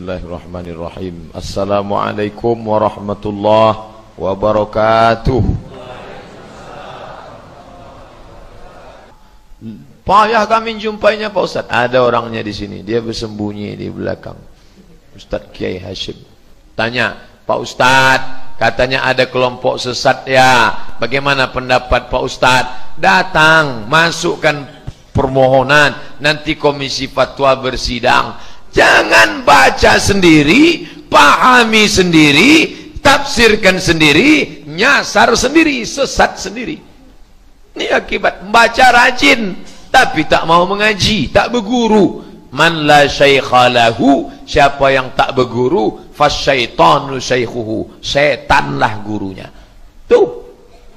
Bismillahirrahmanirrahim. Assalamualaikum warahmatullahi wabarakatuh. Payah kami jumpainya Pak Ustaz. Ada orangnya di sini. Dia bersembunyi di belakang. Ustaz Kiai Hashim. Tanya Pak Ustaz Katanya ada kelompok sesat ya. Bagaimana pendapat Pak Ustaz? Datang Masukkan permohonan. Nanti komisi fatwa bersidang Jangan baca sendiri, pahami sendiri, tafsirkan sendiri, nyasar sendiri, sesat sendiri. Ini akibat baca rajin tapi tak mau mengaji, tak berguru. Man la syaikha lahu, siapa yang tak berguru, fasyaitanu syaikhuhu, setanlah gurunya. Tuh.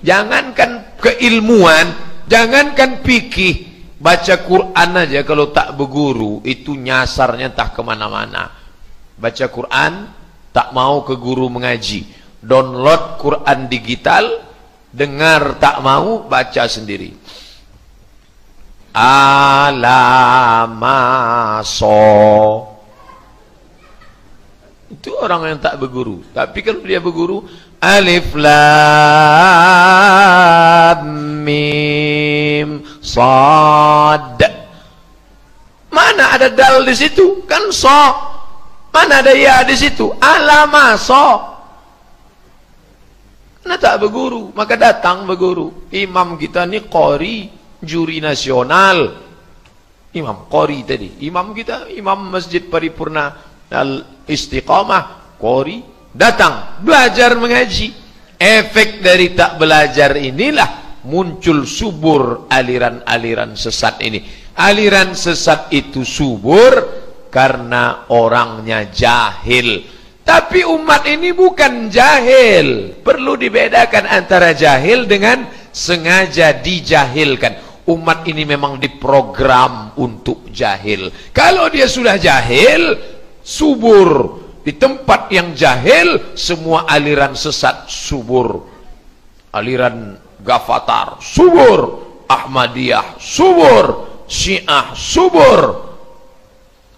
Jangankan keilmuan, jangankan fikih, Baca Quran aja kalau tak berguru itu nyasarnya tak kemana-mana. Baca Quran tak mau ke guru mengaji. Download Quran digital, dengar tak mau baca sendiri. Alamaso. Itu orang yang tak berguru. Tapi kalau dia berguru, alif lam mim sad. Mana ada dal di situ? Kan so. Mana ada ya di situ? Alama so. Karena tak berguru maka datang berguru. Imam kita ni qori juri nasional. Imam qori tadi. Imam kita imam masjid paripurna al istiqamah qori datang. Belajar mengaji. Efek dari tak belajar inilah muncul subur aliran-aliran sesat ini. Aliran sesat itu subur karena orangnya jahil. Tapi umat ini bukan jahil. Perlu dibedakan antara jahil dengan sengaja dijahilkan. Umat ini memang diprogram untuk jahil. Kalau dia sudah jahil subur. Di tempat yang jahil semua aliran sesat subur. Aliran gafatar subur ahmadiyah subur syiah subur.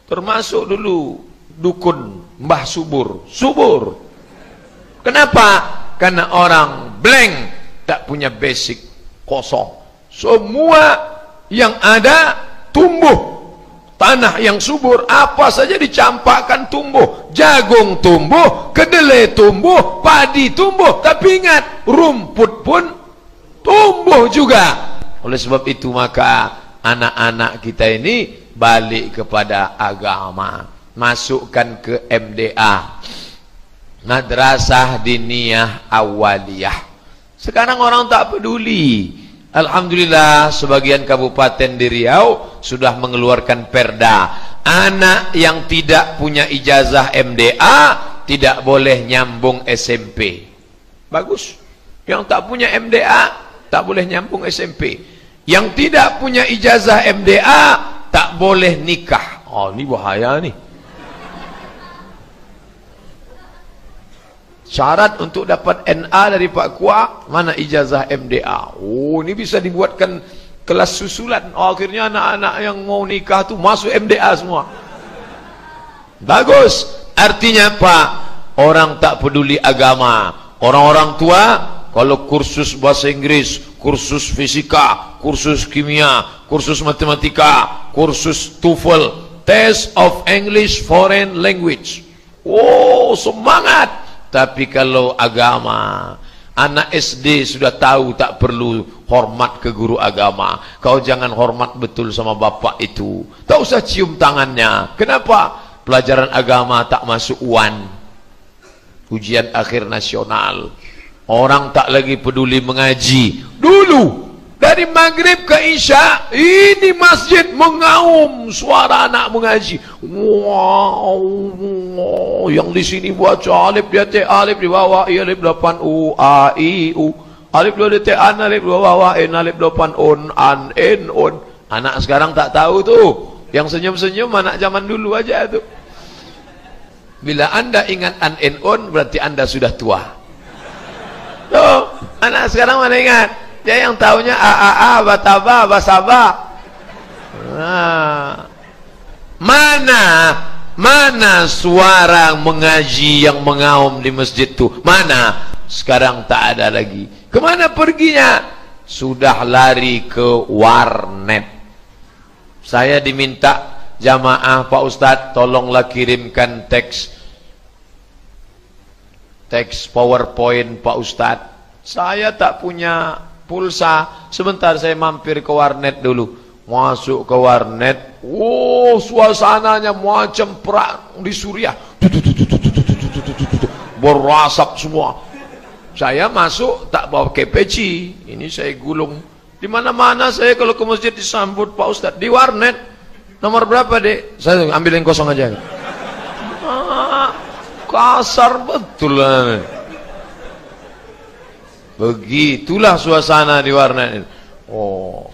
Termasuk dulu dukun mbah subur subur. Kenapa? Karena orang blank tak punya basic kosong. Semua yang ada tumbuh. Tanah yang subur apa saja dicampakkan tumbuh. Jagung tumbuh kedelai tumbuh padi tumbuh. Tapi ingat rumput pun tumbuh juga. Oleh sebab itu maka anak-anak kita ini balik kepada agama. Masukkan ke MDA madrasah diniyah awaliyah. Sekarang orang tak peduli. Alhamdulillah sebagian kabupaten di Riau sudah mengeluarkan perda. Anak yang tidak punya ijazah MDA tidak boleh nyambung SMP bagus. Yang tak punya MDA tak boleh nyambung SMP yang tidak punya ijazah MDA tak boleh nikah oh ini bahaya nih Syarat untuk dapat NA dari Pak Kuah, mana ijazah MDA? Oh, ini bisa dibuatkan kelas susulan. Oh, akhirnya anak-anak yang mau nikah tu masuk MDA semua. Bagus. Artinya apa? Orang tak peduli agama. Orang-orang tua, kalau kursus bahasa Inggris, kursus fisika, kursus kimia, kursus matematika, kursus TOEFL, Test of English Foreign Language. Oh, semangat! Tapi kalau agama anak SD sudah tahu tak perlu hormat ke guru agama. Kau jangan hormat betul sama bapak itu. Tak usah cium tangannya. Kenapa? Pelajaran agama tak masuk UAN ujian akhir nasional orang tak lagi peduli mengaji. Dulu dari maghrib ke isya ini masjid mengaum suara anak mengaji. Wow, wow. yang di sini baca alif dia te alif di bawah i alif depan u a i u. Alif dua detik an alif dua bawah n alif depan on an n on anak sekarang tak tahu tu. Yang senyum-senyum anak zaman dulu aja tu. Bila anda ingat an n on berarti anda sudah tua tuh anak sekarang mana ingat dia yang tahunya a a a bataba basaba nah. mana Mana suara mengaji yang mengaum di masjid itu? Mana? Sekarang tak ada lagi. Kemana perginya? Sudah lari ke warnet. Saya diminta jamaah Pak Ustadz tolonglah kirimkan teks teks PowerPoint Pak Ustadz. Saya tak punya pulsa. Sebentar saya mampir ke warnet dulu. Masuk ke warnet. Oh, suasananya macam perang di Suriah. Berasap semua. Saya masuk tak bawa KPC. Ini saya gulung. Di mana-mana saya kalau ke masjid disambut Pak Ustadz. Di warnet. Nomor berapa dek? Saya ambil yang kosong aja. Kasar betul lah. Begitulah suasana di warnet. Oh.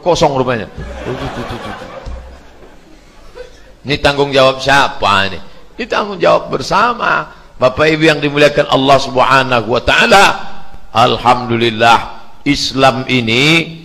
Kosong rupanya. Ini tanggung jawab siapa ini? Ini tanggung jawab bersama. Bapak Ibu yang dimuliakan Allah Subhanahu wa taala. Alhamdulillah Islam ini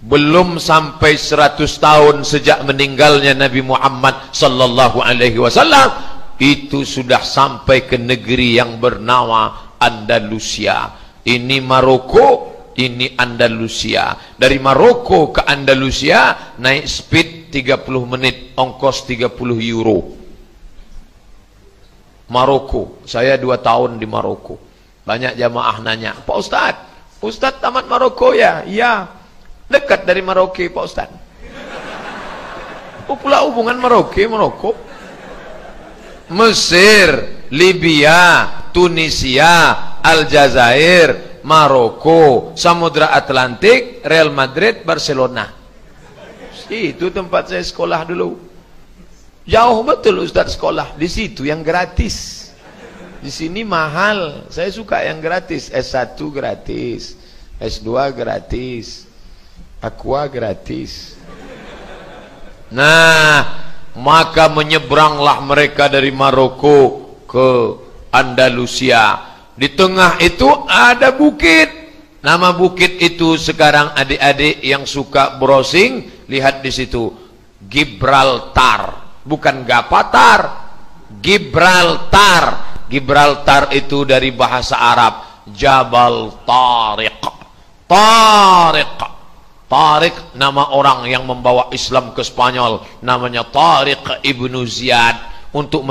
belum sampai 100 tahun sejak meninggalnya Nabi Muhammad sallallahu alaihi wasallam itu sudah sampai ke negeri yang bernama Andalusia. Ini Maroko, ini Andalusia. Dari Maroko ke Andalusia naik speed 30 menit, ongkos 30 euro. Maroko, saya dua tahun di Maroko. Banyak jamaah nanya, Pak Ustad, Ustad tamat Maroko ya? Iya. Dekat dari Maroko, Pak Ustad. Oh, pula hubungan Maroko, Maroko. Mesir, Libya, Tunisia, Aljazair, Maroko, Samudra Atlantik, Real Madrid, Barcelona. Itu tempat saya sekolah dulu. Jauh betul Ustaz sekolah di situ yang gratis. Di sini mahal. Saya suka yang gratis. S1 gratis, S2 gratis, Aqua gratis. Nah, maka menyeberanglah mereka dari Maroko ke Andalusia. Di tengah itu ada bukit. Nama bukit itu sekarang adik-adik yang suka browsing lihat di situ. Gibraltar. Bukan Gapatar. Gibraltar. Gibraltar itu dari bahasa Arab. Jabal Tariq. Tariq Tariq nama orang yang membawa Islam ke Spanyol. Namanya Tariq Ibnu Ziyad. Untuk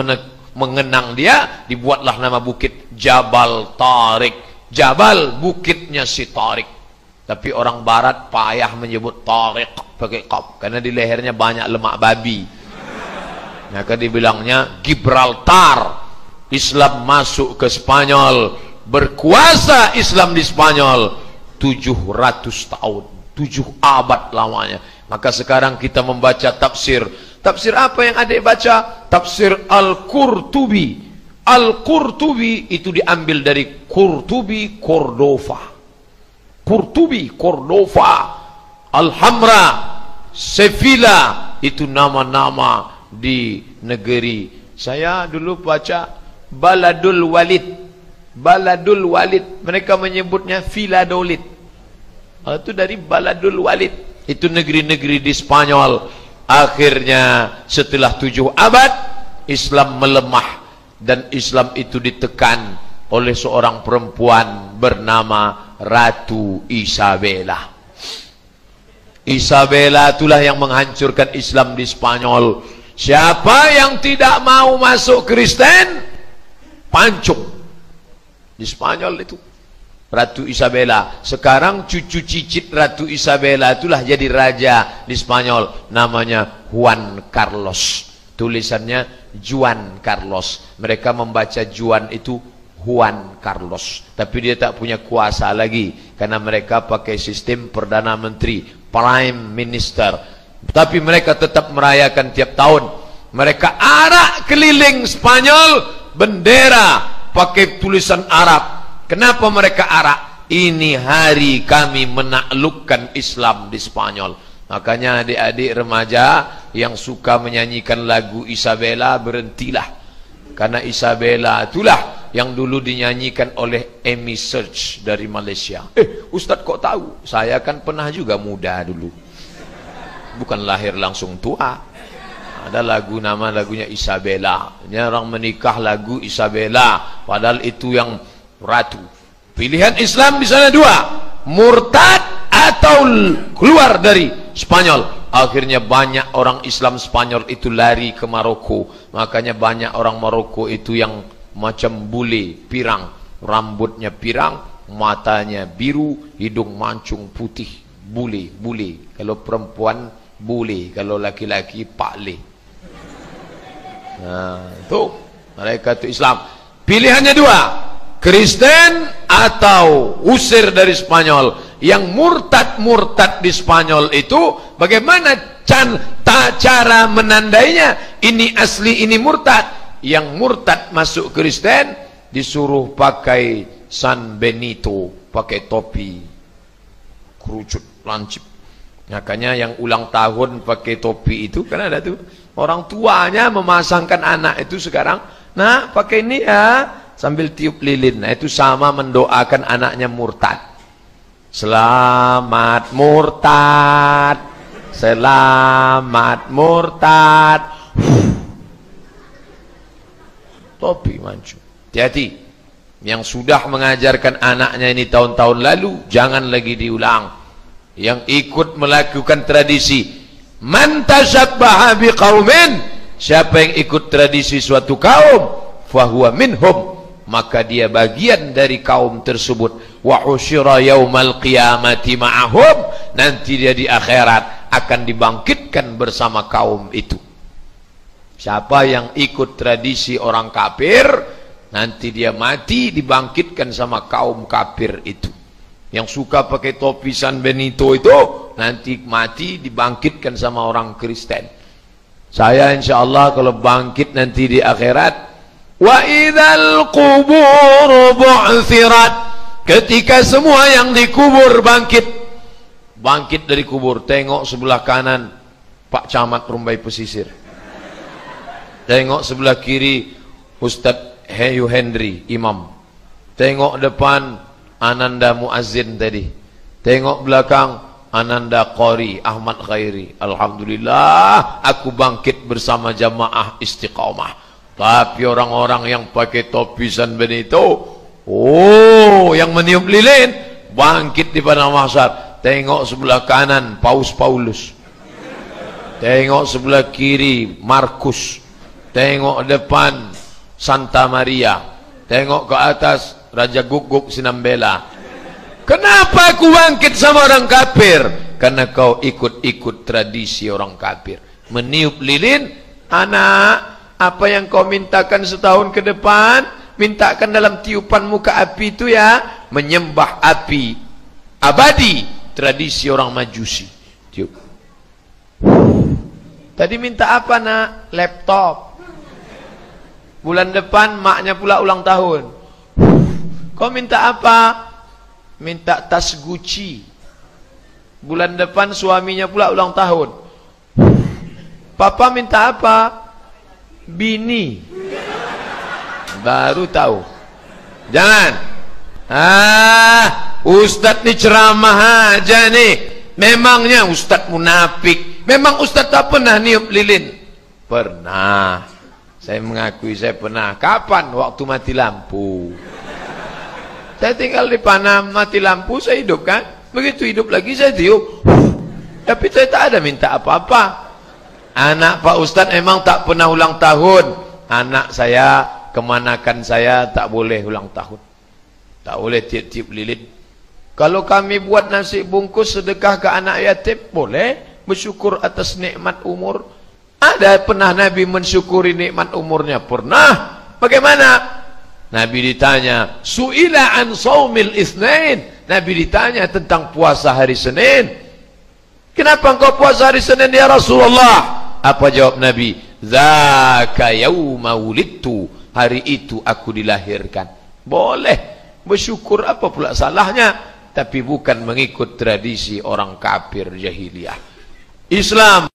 mengenang dia dibuatlah nama bukit Jabal Tariq Jabal bukitnya si Tariq tapi orang barat payah menyebut Tariq pakai kop karena di lehernya banyak lemak babi. Maka dibilangnya Gibraltar. Islam masuk ke Spanyol. Berkuasa Islam di Spanyol 700 tahun tujuh abad lamanya. Maka sekarang kita membaca tafsir. Tafsir apa yang adik baca? Tafsir Al-Qurtubi. Al-Qurtubi itu diambil dari Qurtubi Cordova. Qurtubi Cordova. Al-Hamra Sevilla itu nama-nama di negeri. Saya dulu baca Baladul Walid. Baladul Walid. Mereka menyebutnya Filadolid Oh, itu dari Baladul Walid. Itu negeri-negeri di Spanyol. Akhirnya setelah tujuh abad, Islam melemah. Dan Islam itu ditekan oleh seorang perempuan bernama Ratu Isabella. Isabella itulah yang menghancurkan Islam di Spanyol. Siapa yang tidak mau masuk Kristen, pancung. Di Spanyol itu. Ratu Isabella. Sekarang cucu cicit Ratu Isabella itulah jadi raja di Spanyol. Namanya Juan Carlos. Tulisannya Juan Carlos. Mereka membaca Juan itu Juan Carlos. Tapi dia tak punya kuasa lagi. Karena mereka pakai sistem Perdana Menteri. Prime Minister. Tapi mereka tetap merayakan tiap tahun. Mereka arak keliling Spanyol. Bendera pakai tulisan Arab Kenapa mereka arak? Ini hari kami menaklukkan Islam di Spanyol. Makanya adik-adik remaja yang suka menyanyikan lagu Isabella berhentilah. Karena Isabella itulah yang dulu dinyanyikan oleh Amy Search dari Malaysia. Eh, Ustaz kok tahu? Saya kan pernah juga muda dulu. bukan lahir langsung tua. Ada lagu nama lagunya Isabella. Ini orang menikah lagu Isabella. Padahal itu yang ratu. Pilihan Islam di sana dua. Murtad atau keluar dari Spanyol. Akhirnya banyak orang Islam Spanyol itu lari ke Maroko. Makanya banyak orang Maroko itu yang macam bule, pirang. Rambutnya pirang, matanya biru, hidung mancung putih, bule, bule. Kalau perempuan bule, kalau laki-laki pakle. Nah, tu mereka itu Islam. Pilihannya dua, Kristen atau usir dari Spanyol. Yang murtad-murtad di Spanyol itu bagaimana can, ta, cara menandainya? Ini asli, ini murtad. Yang murtad masuk Kristen disuruh pakai San Benito pakai topi kerucut lancip makanya yang ulang tahun pakai topi itu kan ada tuh orang tuanya memasangkan anak itu sekarang nah pakai ini ya sambil tiup lilin. Nah itu sama mendoakan anaknya murtad. Selamat murtad. Selamat murtad. Topi mancu hati-hati. Yang sudah mengajarkan anaknya ini tahun-tahun lalu jangan lagi diulang. Yang ikut melakukan tradisi. Man tasabbaha biqaumin. Siapa yang ikut tradisi suatu kaum fahuwa minhum maka dia bagian dari kaum tersebut wa usyira yaumal qiyamati ma'ahum nanti dia di akhirat akan dibangkitkan bersama kaum itu siapa yang ikut tradisi orang kafir Nanti dia mati dibangkitkan sama kaum kafir itu. Yang suka pakai topi San Benito itu nanti mati dibangkitkan sama orang Kristen. Saya insya Allah kalau bangkit nanti di akhirat idzal qubur bu'thirat. Ketika semua yang dikubur bangkit. Bangkit dari kubur tengok sebelah kanan Pak Camat Rumbai Pesisir. Tengok sebelah kiri Ustadz Heyu Henry imam. Tengok depan Ananda Muazzin tadi. Tengok belakang Ananda Qori Ahmad Khairi. Alhamdulillah aku bangkit bersama jamaah istiqamah tapi orang-orang yang pakai topi San Benito oh yang meniup lilin bangkit di padang mahsyar. Tengok sebelah kanan Paus Paulus. Tengok sebelah kiri Markus. Tengok depan Santa Maria. Tengok ke atas Raja Guguk Sinambela. Kenapa aku bangkit sama orang kafir? Karena kau ikut-ikut tradisi orang kafir. Meniup lilin anak apa yang kau mintakan setahun ke depan mintakan dalam tiupan muka api itu ya menyembah api abadi tradisi orang majusi tiup tadi minta apa nak laptop Bulan depan maknya pula ulang tahun. Kau minta apa? Minta tas Gucci. Bulan depan suaminya pula ulang tahun. Papa minta apa? Bini. Baru tahu. Jangan. Ah, Ustaz ni ceramah aja nih. Memangnya Ustaz munafik. Memang Ustaz tak pernah niup lilin. Pernah. Saya mengakui saya pernah. Kapan? Waktu mati lampu. Saya tinggal di Panam, mati lampu, saya hidup kan. Begitu hidup lagi saya tiup. Tapi saya tak ada minta apa-apa. Anak Pak Ustadz emang tak pernah ulang tahun. Anak saya, kemanakan saya tak boleh ulang tahun. Tak boleh tiup-tiup lilin. Kalau kami buat nasi bungkus sedekah ke anak yatim, boleh. Bersyukur atas nikmat umur. Ada pernah Nabi mensyukuri nikmat umurnya? Pernah. Bagaimana? Nabi ditanya, Su'ila an saumil isnain. Nabi ditanya tentang puasa hari Senin. Kenapa engkau puasa hari Senin ya Rasulullah? Apa jawab Nabi? Zaka yauma wulidtu. Hari itu aku dilahirkan. Boleh. Bersyukur apa pula salahnya? Tapi bukan mengikut tradisi orang kafir jahiliyah. Islam